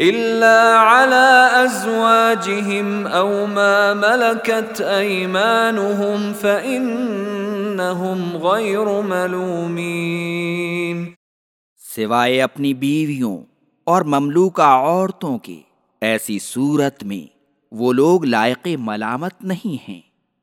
إلا على أزواجهم أو ما ملكت أيمانهم فإنهم غير ملومين سوائے اپنی بیویوں اور مملوکہ عورتوں کے، ایسی صورت میں وہ لوگ لائق ملامت نہیں ہیں۔